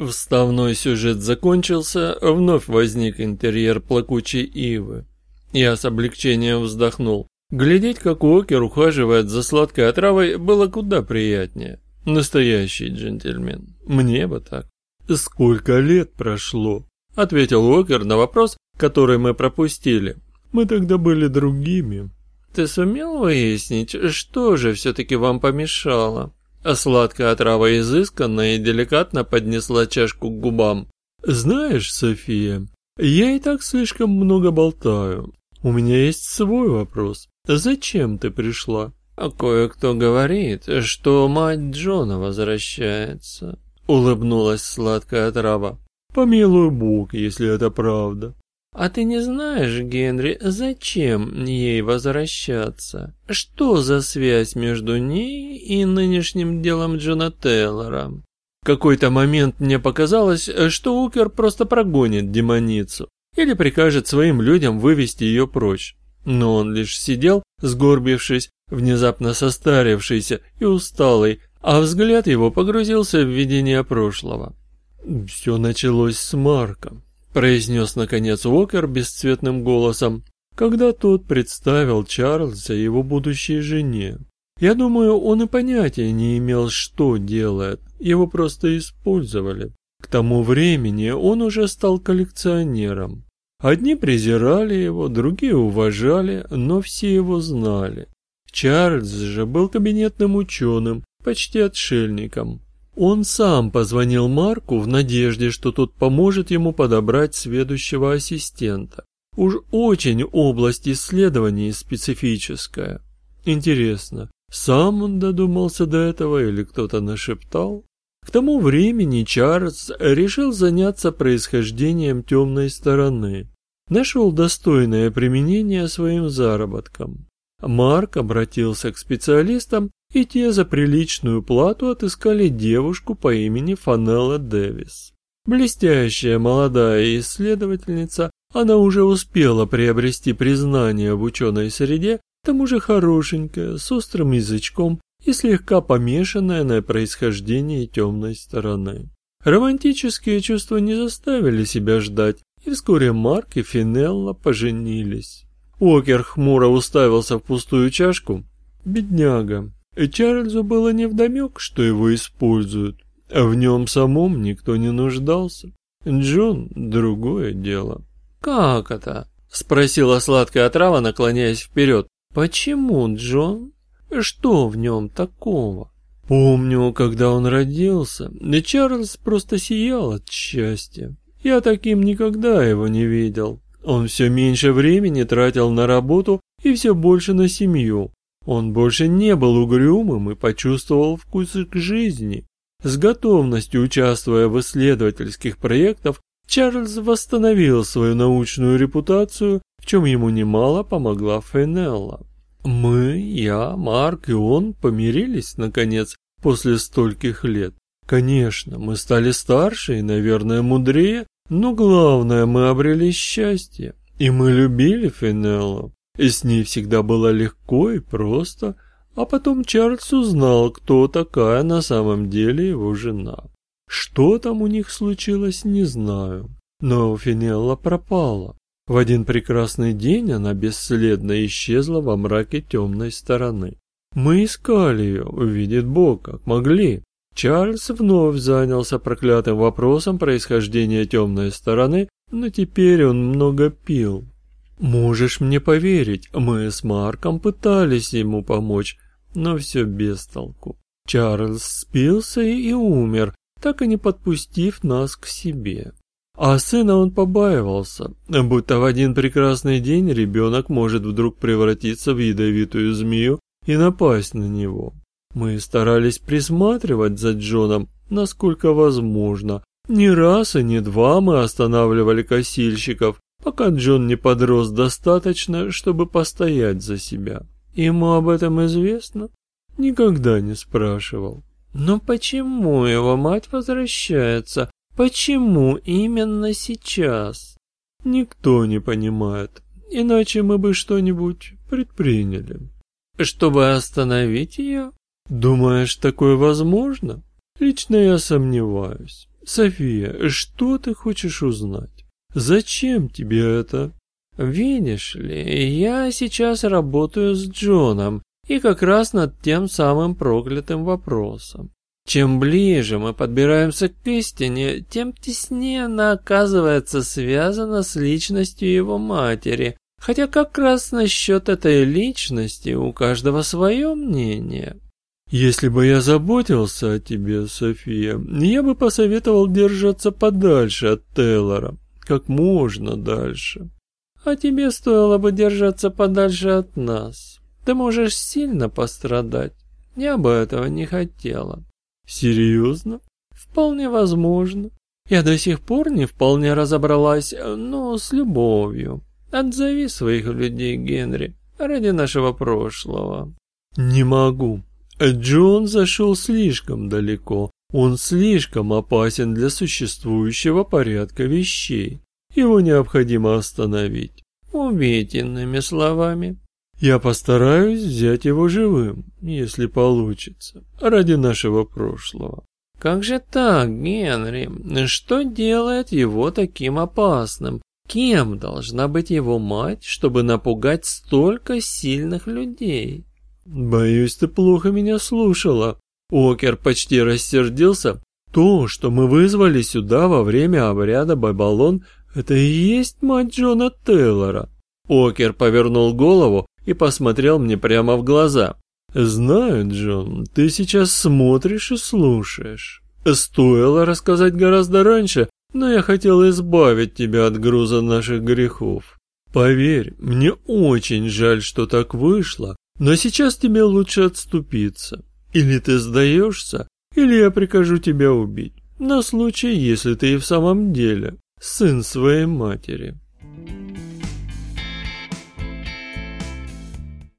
Вставной сюжет закончился, вновь возник интерьер плакучей ивы. Я с облегчением вздохнул. Глядеть, как Уокер ухаживает за сладкой отравой, было куда приятнее. Настоящий джентльмен. Мне бы так. «Сколько лет прошло?» — ответил Уокер на вопрос, который мы пропустили. «Мы тогда были другими». «Ты сумел выяснить, что же все-таки вам помешало?» А сладкая отрава изысканно и деликатно поднесла чашку к губам. «Знаешь, София, я и так слишком много болтаю. У меня есть свой вопрос. Зачем ты пришла?» «А кое-кто говорит, что мать Джона возвращается», — улыбнулась сладкая отрава. «Помилуй Бог, если это правда». «А ты не знаешь, Генри, зачем ей возвращаться? Что за связь между ней и нынешним делом Джона Тейлора?» В какой-то момент мне показалось, что Укер просто прогонит демоницу или прикажет своим людям вывести ее прочь. Но он лишь сидел, сгорбившись, внезапно состарившийся и усталый, а взгляд его погрузился в видение прошлого. Все началось с Марком произнес наконец Уокер бесцветным голосом, когда тот представил Чарльза его будущей жене. Я думаю, он и понятия не имел, что делает, его просто использовали. К тому времени он уже стал коллекционером. Одни презирали его, другие уважали, но все его знали. Чарльз же был кабинетным ученым, почти отшельником. Он сам позвонил Марку в надежде, что тот поможет ему подобрать следующего ассистента. Уж очень область исследований специфическая. Интересно, сам он додумался до этого или кто-то нашептал? К тому времени Чарльз решил заняться происхождением темной стороны. Нашел достойное применение своим заработкам. Марк обратился к специалистам и те за приличную плату отыскали девушку по имени Фанелла Дэвис. Блестящая молодая исследовательница, она уже успела приобрести признание в ученой среде, к тому же хорошенькая, с острым язычком и слегка помешанная на происхождении темной стороны. Романтические чувства не заставили себя ждать, и вскоре Марк и Финелла поженились. Уокер хмуро уставился в пустую чашку. Бедняга, Чарльзу было невдомек, что его используют, а в нем самом никто не нуждался. Джон — другое дело. «Как это?» — спросила сладкая отрава, наклоняясь вперед. «Почему, Джон? Что в нем такого?» Помню, когда он родился, Чарльз просто сиял от счастья. Я таким никогда его не видел. Он все меньше времени тратил на работу и все больше на семью. Он больше не был угрюмым и почувствовал вкус к жизни. С готовностью участвуя в исследовательских проектах, Чарльз восстановил свою научную репутацию, в чем ему немало помогла Фенелла. Мы, я, Марк и он помирились, наконец, после стольких лет. Конечно, мы стали старше и, наверное, мудрее, но главное, мы обрели счастье, и мы любили Фенеллу и с ней всегда было легко и просто, а потом Чарльз узнал, кто такая на самом деле его жена. Что там у них случилось, не знаю, но Финелла пропала. В один прекрасный день она бесследно исчезла во мраке темной стороны. Мы искали ее, увидит Бог, как могли. Чарльз вновь занялся проклятым вопросом происхождения темной стороны, но теперь он много пил, Можешь мне поверить, мы с Марком пытались ему помочь, но все без толку. Чарльз спился и умер, так и не подпустив нас к себе. А сына он побаивался, будто в один прекрасный день ребенок может вдруг превратиться в ядовитую змею и напасть на него. Мы старались присматривать за Джоном, насколько возможно. Ни раз и не два мы останавливали косильщиков, пока Джон не подрос достаточно, чтобы постоять за себя. Ему об этом известно? Никогда не спрашивал. Но почему его мать возвращается? Почему именно сейчас? Никто не понимает, иначе мы бы что-нибудь предприняли. Чтобы остановить ее? Думаешь, такое возможно? Лично я сомневаюсь. София, что ты хочешь узнать? Зачем тебе это? Видишь ли, я сейчас работаю с Джоном, и как раз над тем самым проклятым вопросом. Чем ближе мы подбираемся к истине, тем теснее она оказывается связана с личностью его матери, хотя как раз насчет этой личности у каждого свое мнение. Если бы я заботился о тебе, София, я бы посоветовал держаться подальше от Тейлора, как можно дальше. А тебе стоило бы держаться подальше от нас. Ты можешь сильно пострадать. Я бы этого не хотела. Серьезно? Вполне возможно. Я до сих пор не вполне разобралась, но с любовью. Отзови своих людей, Генри, ради нашего прошлого. Не могу. Джон зашел слишком далеко. Он слишком опасен для существующего порядка вещей. Его необходимо остановить. Иными словами. Я постараюсь взять его живым, если получится, ради нашего прошлого. Как же так, Генри? Что делает его таким опасным? Кем должна быть его мать, чтобы напугать столько сильных людей? Боюсь, ты плохо меня слушала. Окер почти рассердился. То, что мы вызвали сюда во время обряда Бабалон, это и есть мать Джона Тейлора. Окер повернул голову и посмотрел мне прямо в глаза. «Знаю, Джон, ты сейчас смотришь и слушаешь. Стоило рассказать гораздо раньше, но я хотел избавить тебя от груза наших грехов. Поверь, мне очень жаль, что так вышло, но сейчас тебе лучше отступиться. Или ты сдаешься, или я прикажу тебя убить, на случай, если ты и в самом деле сын своей матери».